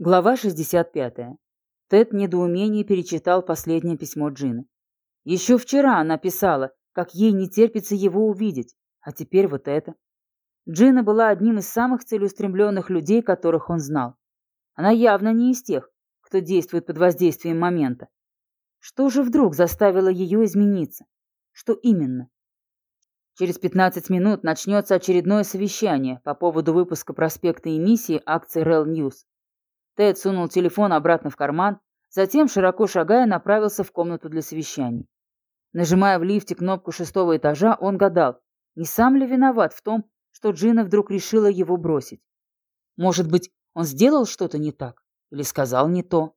Глава 65. Тед в недоумении перечитал последнее письмо Джины. Еще вчера она писала, как ей не терпится его увидеть, а теперь вот это. Джина была одним из самых целеустремленных людей, которых он знал. Она явно не из тех, кто действует под воздействием момента. Что же вдруг заставило ее измениться? Что именно? Через 15 минут начнется очередное совещание по поводу выпуска проспекта эмиссии акций Rel News. Тед сунул телефон обратно в карман, затем, широко шагая, направился в комнату для совещаний. Нажимая в лифте кнопку шестого этажа, он гадал, не сам ли виноват в том, что Джина вдруг решила его бросить. Может быть, он сделал что-то не так или сказал не то.